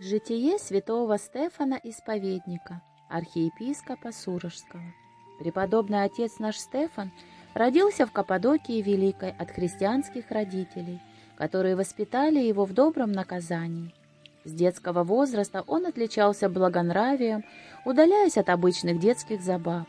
Житие святого Стефана Исповедника, архиепископа Сурожского. Преподобный отец наш Стефан родился в Каппадокии Великой от христианских родителей, которые воспитали его в добром наказании. С детского возраста он отличался благонравием, удаляясь от обычных детских забав.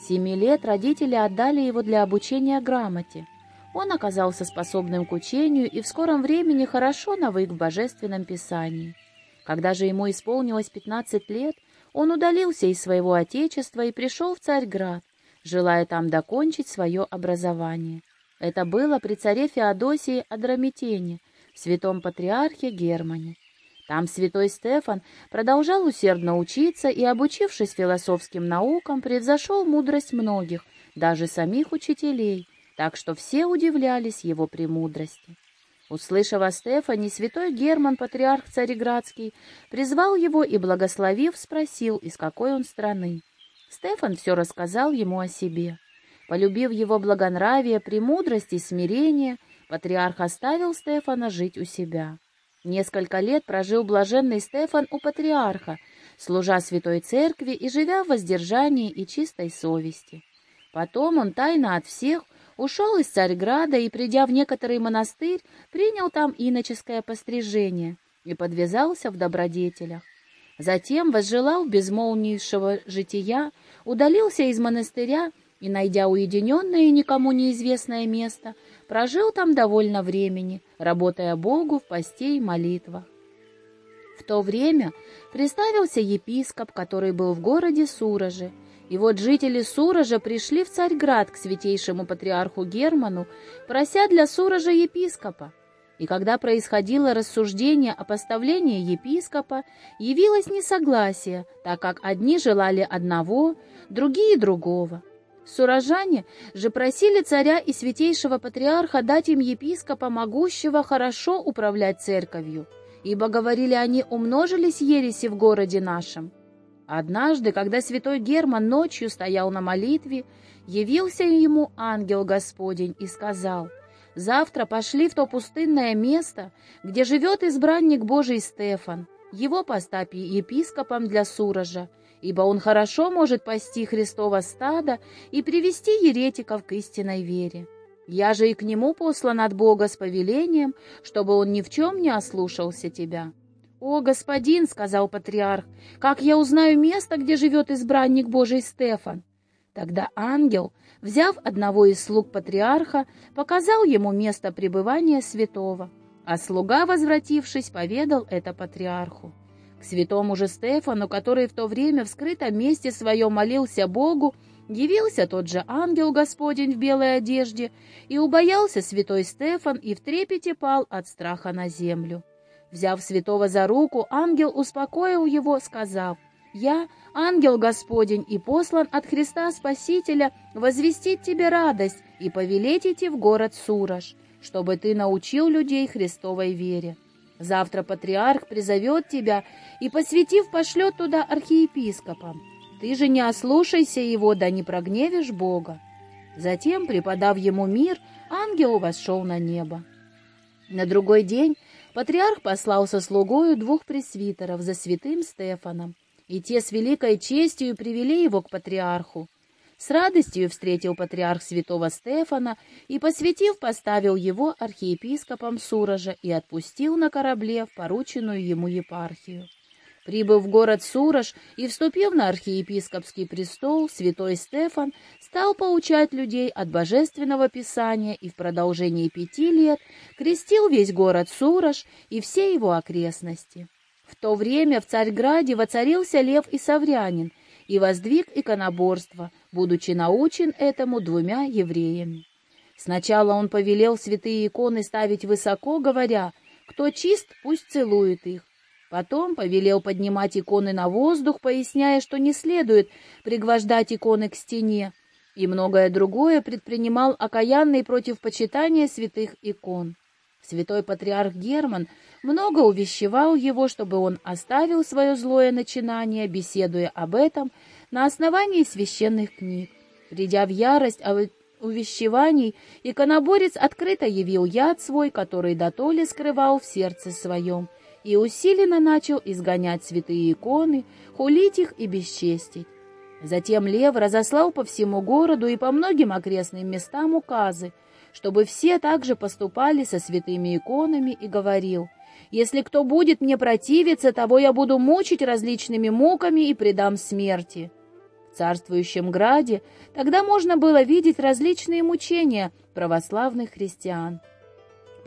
Семи лет родители отдали его для обучения грамоте. Он оказался способным к учению и в скором времени хорошо навык в божественном писании – когда же ему исполнилось пятнадцать лет, он удалился из своего отечества и пришел в Царьград, желая там докончить свое образование. Это было при царе Феодосии Адрамитене, святом патриархе Германе. Там святой Стефан продолжал усердно учиться и, обучившись философским наукам, превзошел мудрость многих, даже самих учителей, так что все удивлялись его премудрости. Услышав о Стефане, святой Герман, патриарх Цареградский, призвал его и, благословив, спросил, из какой он страны. Стефан все рассказал ему о себе. Полюбив его благонравие, премудрость и смирение, патриарх оставил Стефана жить у себя. Несколько лет прожил блаженный Стефан у патриарха, служа святой церкви и живя в воздержании и чистой совести. Потом он тайно от всех ушел из Царьграда и, придя в некоторый монастырь, принял там иноческое пострижение и подвязался в добродетелях. Затем возжелал безмолвнейшего жития, удалился из монастыря и, найдя уединенное и никому неизвестное место, прожил там довольно времени, работая Богу в посте и молитвах. В то время представился епископ, который был в городе Сураже, и вот жители Суража пришли в Царьград к святейшему патриарху Герману, прося для Суража епископа. И когда происходило рассуждение о поставлении епископа, явилось несогласие, так как одни желали одного, другие другого. Суражане же просили царя и святейшего патриарха дать им епископа, могущего хорошо управлять церковью, ибо, говорили они, умножились ереси в городе нашем. Однажды, когда святой Герман ночью стоял на молитве, явился ему ангел Господень и сказал, «Завтра пошли в то пустынное место, где живет избранник Божий Стефан, его поставь епископом для Суража, ибо он хорошо может пасти Христова стада и привести еретиков к истинной вере. Я же и к нему послан от Бога с повелением, чтобы он ни в чем не ослушался тебя». «О, господин!» — сказал патриарх, — «как я узнаю место, где живет избранник Божий Стефан?» Тогда ангел, взяв одного из слуг патриарха, показал ему место пребывания святого, а слуга, возвратившись, поведал это патриарху. К святому же Стефану, который в то время в скрытом месте своем молился Богу, явился тот же ангел Господень в белой одежде, и убоялся святой Стефан и в трепете пал от страха на землю. Взяв святого за руку, ангел успокоил его, сказав, «Я, ангел Господень, и послан от Христа Спасителя, возвестить тебе радость и повелеть идти в город Сураж, чтобы ты научил людей Христовой вере. Завтра патриарх призовет тебя и, посвятив, пошлет туда архиепископа. Ты же не ослушайся его, да не прогневишь Бога». Затем, преподав ему мир, ангел вошел на небо. На другой день Патриарх послал со слугою двух пресвитеров за святым Стефаном, и те с великой честью привели его к патриарху. С радостью встретил патриарх святого Стефана и, посвятив, поставил его архиепископом Суража и отпустил на корабле в порученную ему епархию. Прибыв в город Сурож и вступив на архиепископский престол, святой Стефан стал поучать людей от божественного писания и в продолжении пяти лет крестил весь город Сурож и все его окрестности. В то время в Царьграде воцарился Лев и Саврянин и воздвиг иконоборство, будучи научен этому двумя евреями. Сначала он повелел святые иконы ставить высоко, говоря, кто чист, пусть целует их, Потом повелел поднимать иконы на воздух, поясняя, что не следует пригвождать иконы к стене, и многое другое предпринимал окаянный против почитания святых икон. Святой патриарх Герман много увещевал его, чтобы он оставил свое злое начинание, беседуя об этом на основании священных книг. Придя в ярость от увещеваний, иконоборец открыто явил яд свой, который дотоле скрывал в сердце своем, и усиленно начал изгонять святые иконы, хулить их и бесчестить. Затем Лев разослал по всему городу и по многим окрестным местам указы, чтобы все также поступали со святыми иконами, и говорил, «Если кто будет мне противиться, того я буду мучить различными муками и предам смерти». В царствующем граде тогда можно было видеть различные мучения православных христиан.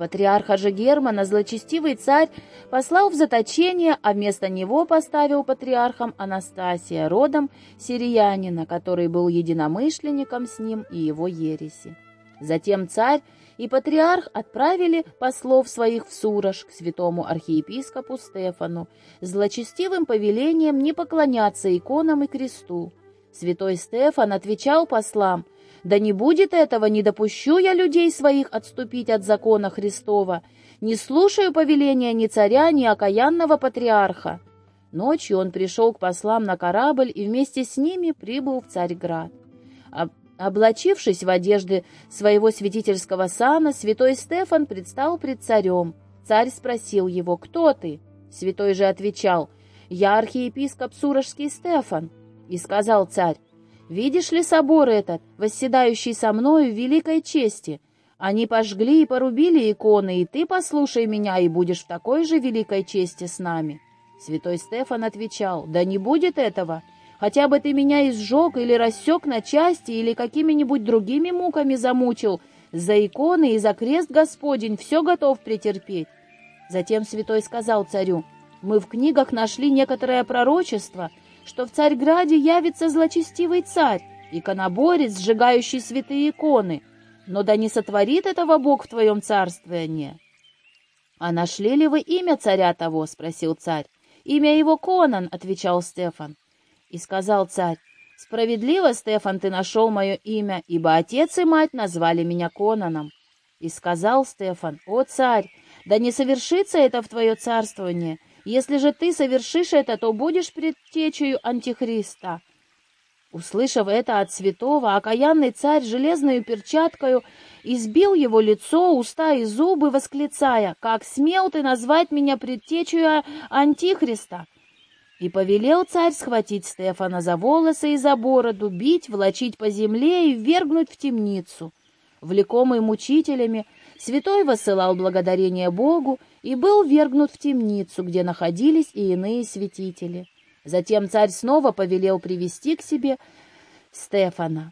Патриарха же Германа злочестивый царь послал в заточение, а вместо него поставил патриархом Анастасия, родом сириянина, который был единомышленником с ним и его ереси. Затем царь и патриарх отправили послов своих в Сурож к святому архиепископу Стефану с злочестивым повелением не поклоняться иконам и кресту. Святой Стефан отвечал послам, «Да не будет этого, не допущу я людей своих отступить от закона Христова, не слушаю повеления ни царя, ни окаянного патриарха». Ночью он пришел к послам на корабль и вместе с ними прибыл в Царьград. Облачившись в одежды своего святительского сана, святой Стефан предстал пред царем. Царь спросил его, «Кто ты?» Святой же отвечал, «Я архиепископ Сурожский Стефан». И сказал царь, «Видишь ли собор этот, восседающий со мною в великой чести? Они пожгли и порубили иконы, и ты послушай меня, и будешь в такой же великой чести с нами». Святой Стефан отвечал, «Да не будет этого, Хотя бы ты меня изжег или рассек на части, или какими-нибудь другими муками замучил, за иконы и за крест Господень все готов претерпеть. Затем святой сказал царю, мы в книгах нашли некоторое пророчество, что в Царьграде явится злочестивый царь, иконоборец, сжигающий святые иконы, но да не сотворит этого Бог в твоем царствовании. — А нашли ли вы имя царя того? — спросил царь. — Имя его Конан, — отвечал Стефан. И сказал царь, «Справедливо, Стефан, ты нашел мое имя, ибо отец и мать назвали меня Конаном». И сказал Стефан, «О, царь, да не совершится это в твое царствование. Если же ты совершишь это, то будешь предтечею Антихриста». Услышав это от святого, окаянный царь железной перчаткою избил его лицо, уста и зубы, восклицая, «Как смел ты назвать меня предтечею Антихриста?» И повелел царь схватить Стефана за волосы и за бороду, бить, влочить по земле и ввергнуть в темницу. Влекомый мучителями, святой высылал благодарение Богу и был вергнут в темницу, где находились и иные святители. Затем царь снова повелел привести к себе Стефана.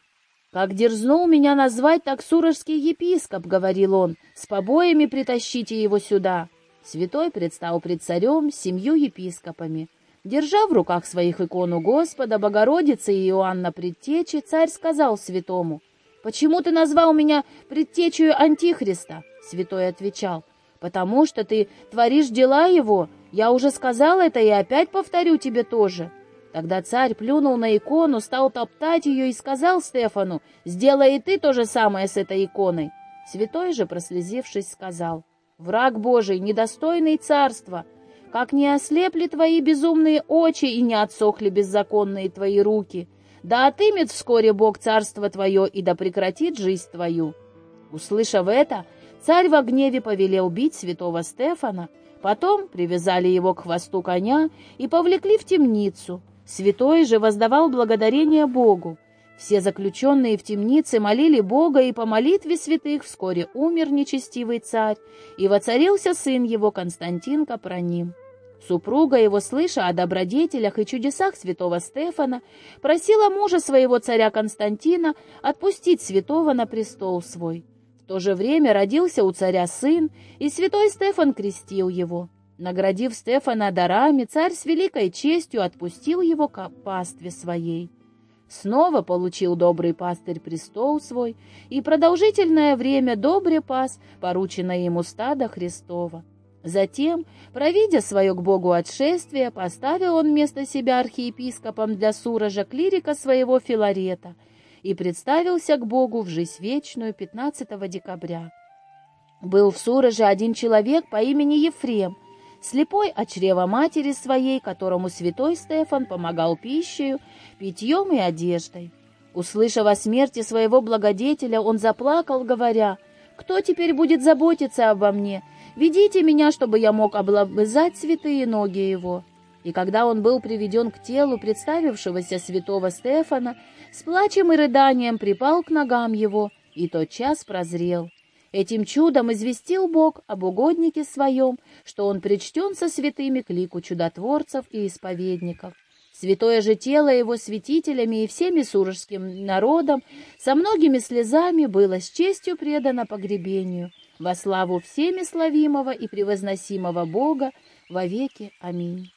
«Как дерзнул меня назвать так сурожский епископ», — говорил он, — «с побоями притащите его сюда». Святой предстал пред царем семью епископами. Держа в руках своих икону Господа, Богородицы и Иоанна Предтечи, царь сказал святому, «Почему ты назвал меня предтечью Антихриста?» Святой отвечал, «Потому что ты творишь дела его. Я уже сказал это и опять повторю тебе тоже». Тогда царь плюнул на икону, стал топтать ее и сказал Стефану, «Сделай и ты то же самое с этой иконой». Святой же, прослезившись, сказал, «Враг Божий, недостойный царства, как не ослепли твои безумные очи и не отсохли беззаконные твои руки. Да отымет вскоре Бог царство твое и да прекратит жизнь твою». Услышав это, царь во гневе повелел бить святого Стефана, потом привязали его к хвосту коня и повлекли в темницу. Святой же воздавал благодарение Богу. Все заключенные в темнице молили Бога, и по молитве святых вскоре умер нечестивый царь, и воцарился сын его Константин Капроним. Супруга его, слыша о добродетелях и чудесах святого Стефана, просила мужа своего царя Константина отпустить святого на престол свой. В то же время родился у царя сын, и святой Стефан крестил его. Наградив Стефана дарами, царь с великой честью отпустил его к пастве своей. Снова получил добрый пастырь престол свой, и продолжительное время добре пас, порученное ему стадо Христова. Затем, провидя свое к Богу отшествие, поставил он вместо себя архиепископом для Суража клирика своего Филарета и представился к Богу в жизнь вечную 15 декабря. Был в Сураже один человек по имени Ефрем, слепой от чрева матери своей, которому святой Стефан помогал пищей, питьем и одеждой. Услышав о смерти своего благодетеля, он заплакал, говоря, «Кто теперь будет заботиться обо мне, Ведите меня, чтобы я мог облобызать святые ноги его». И когда он был приведен к телу представившегося святого Стефана, с плачем и рыданием припал к ногам его, и тот час прозрел. Этим чудом известил Бог об угоднике своем, что он причтен со святыми к лику чудотворцев и исповедников. Святое же тело его святителями и всеми сурожским народом со многими слезами было с честью предано погребению, во славу всеми славимого и превозносимого Бога, вовеки. Аминь.